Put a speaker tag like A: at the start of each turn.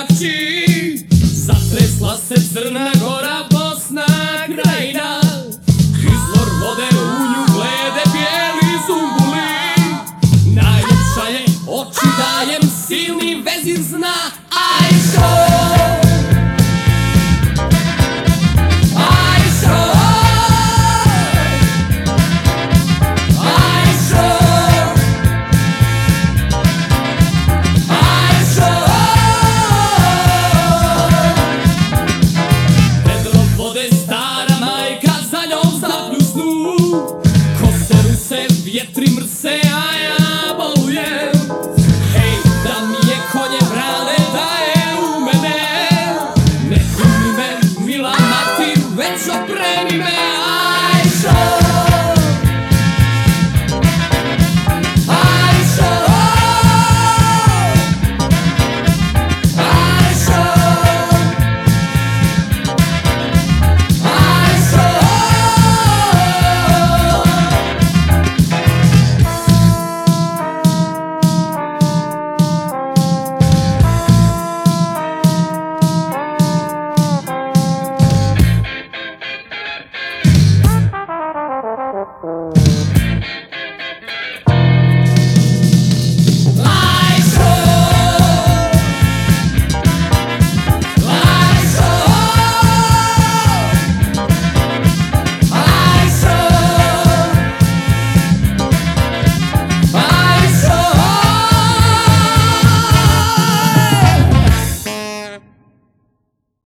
A: jači Zatresla se Crna Gora, Bosna, Krajina. Izvor vode u nju glede bijeli zumbuli. Najljepša je, oči dajem, silni vezin zna. Ajko!